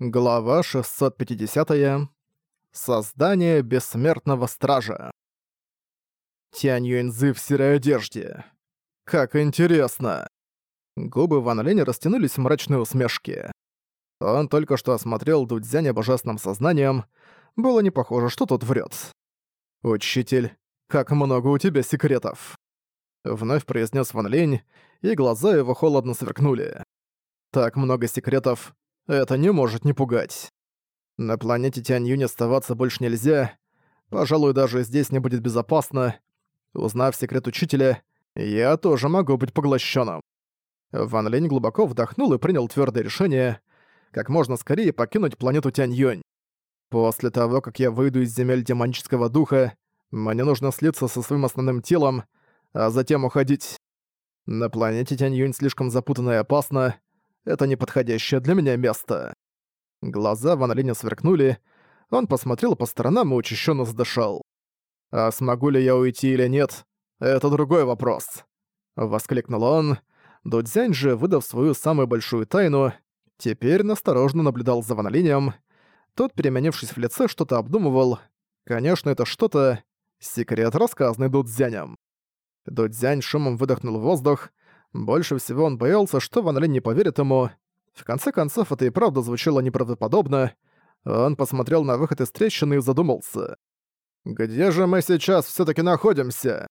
Глава 650. Создание бессмертного стража. Тянь Юэнзы в серой одежде. Как интересно. Губы Ван Лени растянулись в мрачной усмешке. Он только что осмотрел Дудзяня божественным сознанием. Было не похоже, что тот врет. «Учитель, как много у тебя секретов!» Вновь произнес Ван Лень, и глаза его холодно сверкнули. «Так много секретов, это не может не пугать. На планете Тянь-Юнь оставаться больше нельзя. Пожалуй, даже здесь не будет безопасно. Узнав секрет учителя, я тоже могу быть поглощенным. Ван Линь глубоко вдохнул и принял твердое решение как можно скорее покинуть планету Тянь-Юнь. После того, как я выйду из земель демонического духа, мне нужно слиться со своим основным телом, а затем уходить. На планете Тянь-Юнь слишком запутанно и опасно, это неподходящее для меня место. Глаза Ван Линя сверкнули, он посмотрел по сторонам и учащенно задышал. «А смогу ли я уйти или нет, это другой вопрос», — воскликнул он. Дудзянь же, выдав свою самую большую тайну, теперь насторожно наблюдал за Ван Линем. Тот, переменившись в лице, что-то обдумывал. Конечно, это что-то... Секрет, рассказанный Дудзянем. Дудзянь шумом выдохнул воздух, больше всего он боялся, что Ван Линь не поверит ему. В конце концов, это и правда звучало неправдоподобно. Он посмотрел на выход из трещины и задумался. «Где же мы сейчас все таки находимся?»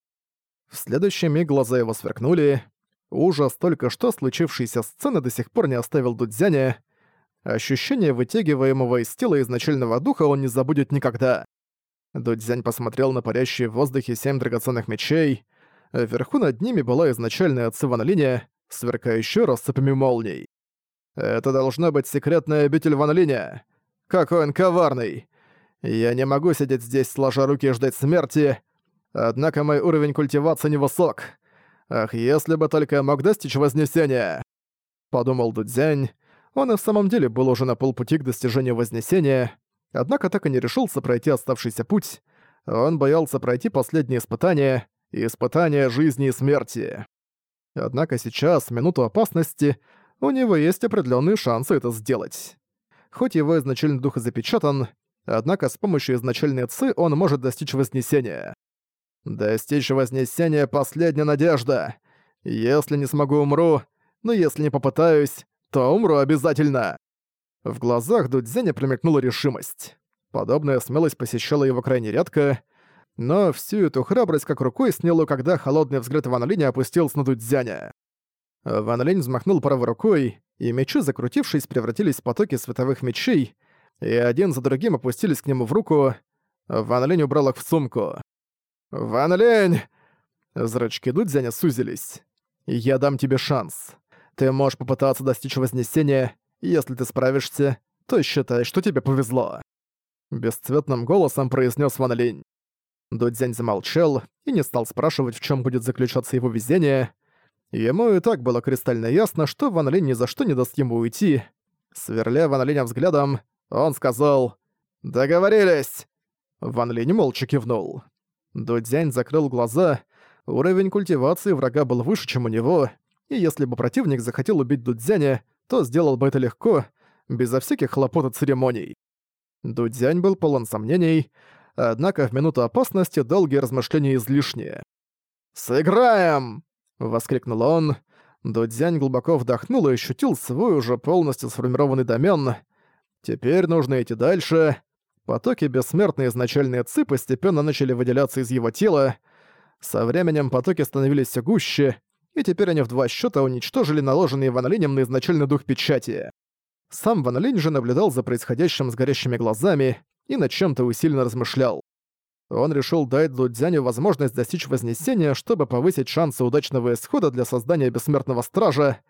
В следующий миг глаза его сверкнули. Ужас только что случившейся сцены до сих пор не оставил Дудзяня. Ощущение вытягиваемого из тела изначального духа он не забудет никогда. Дудзянь посмотрел на парящие в воздухе семь драгоценных мечей — Вверху над ними была изначальная отсывана линия, сверкающая россыпями молний. «Это должна быть секретная обитель Ван Линя. Какой он коварный! Я не могу сидеть здесь, сложа руки и ждать смерти, однако мой уровень культивации невысок. Ах, если бы только я мог достичь Вознесения!» Подумал Дудзянь. Он и в самом деле был уже на полпути к достижению Вознесения, однако так и не решился пройти оставшийся путь. Он боялся пройти последнее испытание, испытание жизни и смерти. Однако сейчас, в минуту опасности, у него есть определенные шансы это сделать. Хоть его изначальный дух и запечатан, однако с помощью изначальной ци он может достичь Вознесения. Достичь Вознесения — последняя надежда. Если не смогу, умру, но если не попытаюсь, то умру обязательно. В глазах Дудзеня промелькнула решимость. Подобная смелость посещала его крайне редко, но всю эту храбрость как рукой сняло, когда холодный взгляд Ван Линя опустился на Дудзяня. Ван Линь взмахнул правой рукой, и мечи, закрутившись, превратились в потоки световых мечей, и один за другим опустились к нему в руку. Ван Линь убрал их в сумку. «Ван Линь!» Зрачки Дудзяня сузились. «Я дам тебе шанс. Ты можешь попытаться достичь Вознесения. Если ты справишься, то считай, что тебе повезло». Бесцветным голосом произнес Ван Линь. Дудзянь замолчал и не стал спрашивать, в чем будет заключаться его везение. Ему и так было кристально ясно, что Ван Линь ни за что не даст ему уйти. Сверля Ван Линя взглядом, он сказал «Договорились!» Ван Линь молча кивнул. Дудзянь закрыл глаза, уровень культивации врага был выше, чем у него, и если бы противник захотел убить Дудзяня, то сделал бы это легко, безо всяких хлопот и церемоний. Дудзянь был полон сомнений, однако в минуту опасности долгие размышления излишние. «Сыграем!» — воскликнул он. Дудзянь глубоко вдохнул и ощутил свой уже полностью сформированный домен. Теперь нужно идти дальше. Потоки бессмертной изначальные ци постепенно начали выделяться из его тела. Со временем потоки становились все гуще, и теперь они в два счета уничтожили наложенные Ван Линем на изначальный дух печати. Сам Ван Линь же наблюдал за происходящим с горящими глазами, и над чем-то усиленно размышлял. Он решил дать Лудзяню возможность достичь Вознесения, чтобы повысить шансы удачного исхода для создания Бессмертного Стража.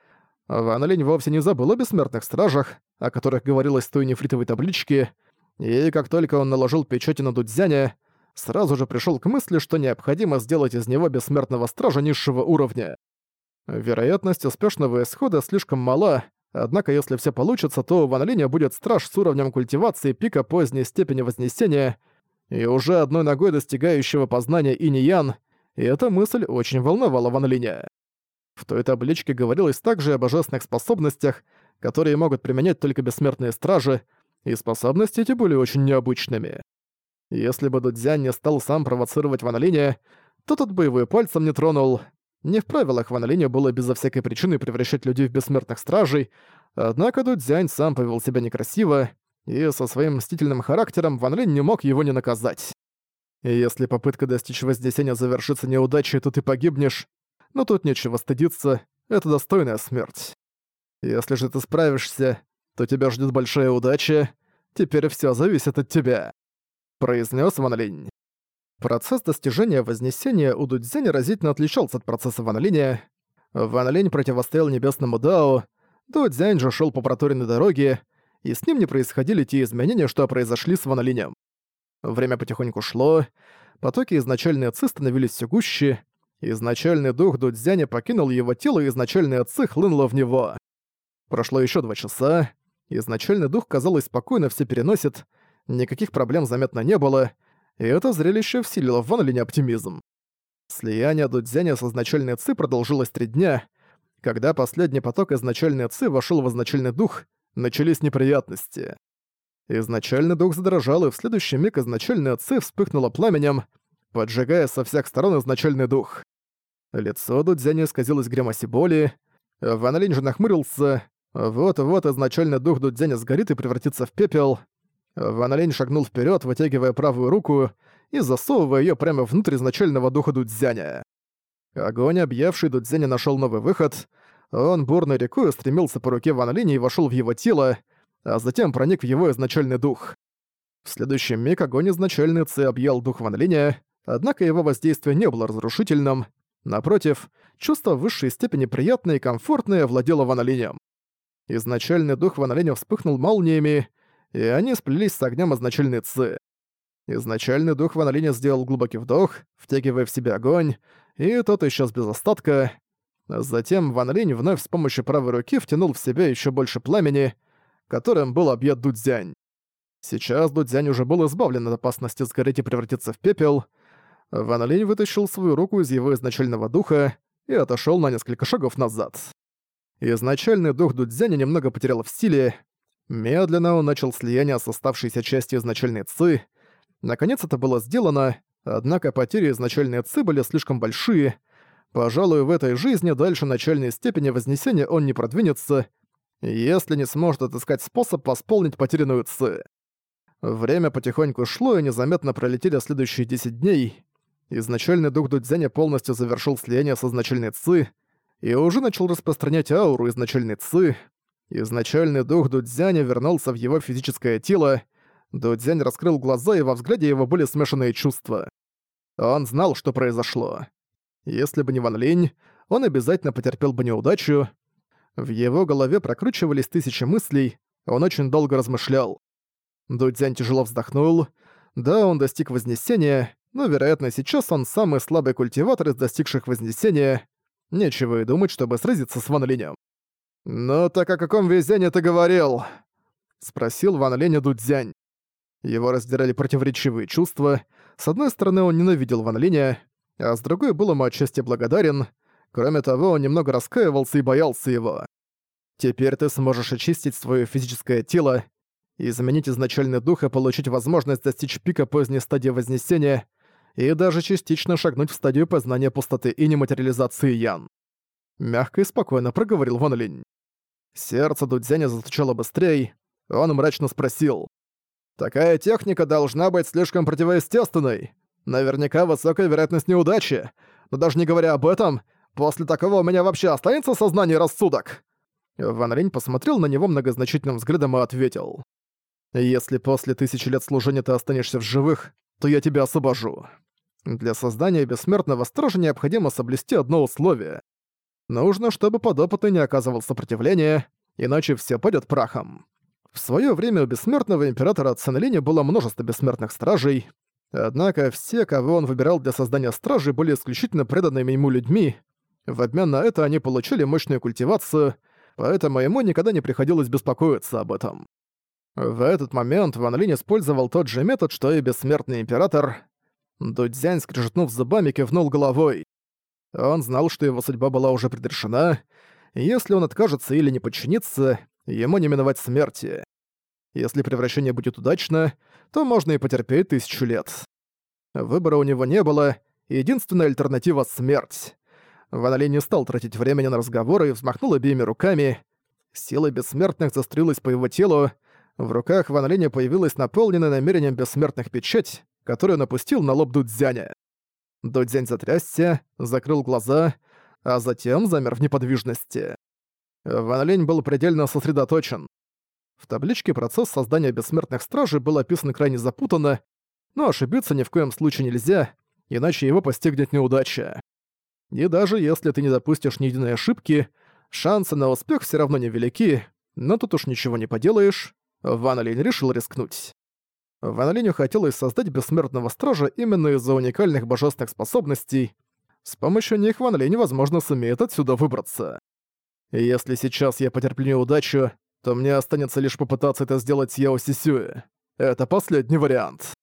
Ван Линь вовсе не забыл о Бессмертных Стражах, о которых говорилось в той нефритовой табличке, и как только он наложил печати на Дудзяня, сразу же пришел к мысли, что необходимо сделать из него Бессмертного Стража низшего уровня. Вероятность успешного исхода слишком мала, Однако, если все получится, то у Ван Линя будет страж с уровнем культивации пика поздней степени Вознесения и уже одной ногой достигающего познания Инь-Ян, и эта мысль очень волновала Ван Линя. В той табличке говорилось также о божественных способностях, которые могут применять только бессмертные стражи, и способности эти были очень необычными. Если бы Дудзянь не стал сам провоцировать Ван Линя, то тот бы его пальцем не тронул. Не в правилах Ван Линя было безо всякой причины превращать людей в бессмертных стражей, однако Дудзянь сам повел себя некрасиво, и со своим мстительным характером Ван Линь не мог его не наказать. И если попытка достичь Вознесения завершится неудачей, то ты погибнешь, но тут нечего стыдиться, это достойная смерть. Если же ты справишься, то тебя ждет большая удача, теперь все зависит от тебя», — произнес Ван Линь. Процесс достижения Вознесения у Дудзяня разительно отличался от процесса Ван Линя. Ван Линь противостоял Небесному Дао, Дудзянь же шел по проторенной дороге, и с ним не происходили те изменения, что произошли с Ван Линем. Время потихоньку шло, потоки изначальной отцы становились все гуще, изначальный дух Дудзяня покинул его тело, и изначальная отцы хлынула в него. Прошло еще два часа, изначальный дух, казалось, спокойно все переносит, никаких проблем заметно не было, и это зрелище вселило в Ван Линь оптимизм. Слияние Дудзяня с изначальной ци продолжилось три дня. Когда последний поток изначальной ци вошел в изначальный дух, начались неприятности. Изначальный дух задрожал, и в следующий миг изначальная ци вспыхнула пламенем, поджигая со всех сторон изначальный дух. Лицо Дудзяня исказилось гримасе боли, Ван Линь же нахмурился, вот-вот изначальный дух Дудзяня сгорит и превратится в пепел. Ван Линь шагнул вперед, вытягивая правую руку и засовывая ее прямо внутрь изначального духа Дудзяня. Огонь, объявший Дудзяня, нашел новый выход. Он бурной рекой стремился по руке Ван Линя и вошел в его тело, а затем проник в его изначальный дух. В следующий миг огонь изначальный Ци объял дух Ван Линя, однако его воздействие не было разрушительным. Напротив, чувство высшей степени приятное и комфортное владело Ван Линем. Изначальный дух Ван Линя вспыхнул молниями, и они сплелись с огнем изначальной Ци. Изначальный дух Ван Линя сделал глубокий вдох, втягивая в себя огонь, и тот исчез без остатка. Затем Ван Линь вновь с помощью правой руки втянул в себя еще больше пламени, которым был объят Дудзянь. Сейчас Дудзянь уже был избавлен от опасности сгореть и превратиться в пепел. Ван Линь вытащил свою руку из его изначального духа и отошел на несколько шагов назад. Изначальный дух Дудзяня немного потерял в силе. Медленно он начал слияние с оставшейся частью изначальной ци. Наконец это было сделано, однако потери изначальной ци были слишком большие. Пожалуй, в этой жизни дальше начальной степени Вознесения он не продвинется, если не сможет отыскать способ восполнить потерянную ци. Время потихоньку шло, и незаметно пролетели следующие 10 дней. Изначальный дух Дудзяня полностью завершил слияние с изначальной ци и уже начал распространять ауру изначальной ци. Изначальный дух Дудзяня вернулся в его физическое тело. Дудзянь раскрыл глаза, и во взгляде его были смешанные чувства. Он знал, что произошло. Если бы не Ван Линь, он обязательно потерпел бы неудачу, в его голове прокручивались тысячи мыслей, он очень долго размышлял. Дудзянь тяжело вздохнул. Да, он достиг Вознесения, но, вероятно, сейчас он самый слабый культиватор из достигших Вознесения. Нечего и думать, чтобы сразиться с Ван Линем. «Ну так о каком везении ты говорил?» — спросил Ван Линя Дудзянь. Его раздирали противоречивые чувства. С одной стороны, он ненавидел Ван Линя, а с другой был ему отчасти благодарен — Кроме того, он немного раскаивался и боялся его. Теперь ты сможешь очистить свое физическое тело, изменить изначальный дух и получить возможность достичь пика поздней стадии Вознесения и даже частично шагнуть в стадию познания пустоты и нематериализации Ян. Мягко и спокойно проговорил Ван Линь. Сердце Дудзяня застучало быстрее, он мрачно спросил. «Такая техника должна быть слишком противоестественной. Наверняка высокая вероятность неудачи. Но даже не говоря об этом, После такого у меня вообще останется сознание и рассудок?» Ван Рень посмотрел на него многозначительным взглядом и ответил. «Если после тысячи лет служения ты останешься в живых, то я тебя освобожу. Для создания бессмертного стража необходимо соблюсти одно условие. Нужно, чтобы подопытный не оказывал сопротивления, иначе все пойдет прахом. В свое время у бессмертного императора Ценлиня было множество бессмертных стражей, однако все, кого он выбирал для создания стражей, были исключительно преданными ему людьми, в обмен на это они получили мощную культивацию, поэтому ему никогда не приходилось беспокоиться об этом. В этот момент Ван Линь использовал тот же метод, что и Бессмертный Император. Дудзянь, скрежетнув зубами, кивнул головой. Он знал, что его судьба была уже предрешена, если он откажется или не подчинится, ему не миновать смерти. Если превращение будет удачно, то можно и потерпеть тысячу лет. Выбора у него не было, единственная альтернатива — смерть. Ван Ли не стал тратить времени на разговоры и взмахнул обеими руками. Сила бессмертных застроилась по его телу. В руках Ван появилась наполненная намерением бессмертных печать, которую напустил на лоб Дудзяня. Дудзянь затрясся, закрыл глаза, а затем замер в неподвижности. Ван Линь был предельно сосредоточен. В табличке процесс создания бессмертных стражей был описан крайне запутанно, но ошибиться ни в коем случае нельзя, иначе его постигнет неудача. И даже если ты не допустишь ни единой ошибки, шансы на успех все равно невелики, но тут уж ничего не поделаешь, Ван Линь решил рискнуть. Ван Линю хотелось создать бессмертного стража именно из-за уникальных божественных способностей. С помощью них Ван Линь, возможно, сумеет отсюда выбраться. Если сейчас я потерплю неудачу, то мне останется лишь попытаться это сделать с Яо Сисюэ. Это последний вариант.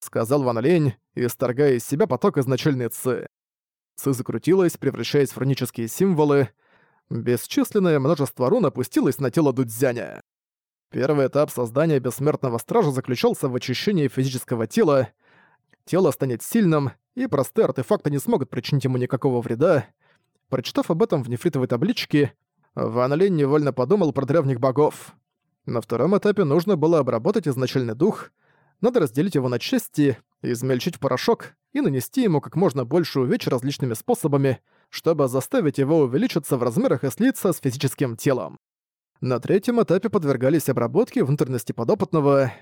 Сказал Ван Лень, исторгая из себя поток изначальной ци. Ци закрутилась, превращаясь в хронические символы. Бесчисленное множество рун опустилось на тело Дудзяня. Первый этап создания бессмертного стража заключался в очищении физического тела. Тело станет сильным, и простые артефакты не смогут причинить ему никакого вреда. Прочитав об этом в нефритовой табличке, Ван Линь невольно подумал про древних богов. На втором этапе нужно было обработать изначальный дух, надо разделить его на части, измельчить в порошок и нанести ему как можно больше увечь различными способами, чтобы заставить его увеличиться в размерах и слиться с физическим телом. На третьем этапе подвергались обработке внутренности подопытного.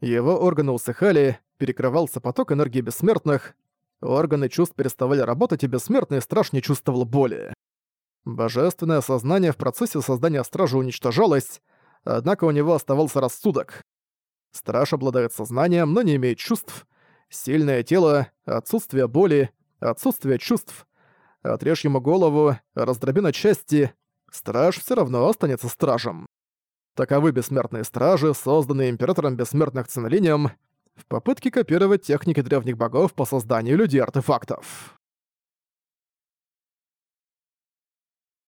Его органы усыхали, перекрывался поток энергии бессмертных, органы чувств переставали работать, и бессмертный страж не чувствовал боли. Божественное сознание в процессе создания стража уничтожалось, однако у него оставался рассудок. Страж обладает сознанием, но не имеет чувств. Сильное тело, отсутствие боли, отсутствие чувств. Отрежь ему голову, раздроби на части, страж все равно останется стражем. Таковы бессмертные стражи, созданные императором бессмертных Цинолинием в попытке копировать техники древних богов по созданию людей-артефактов.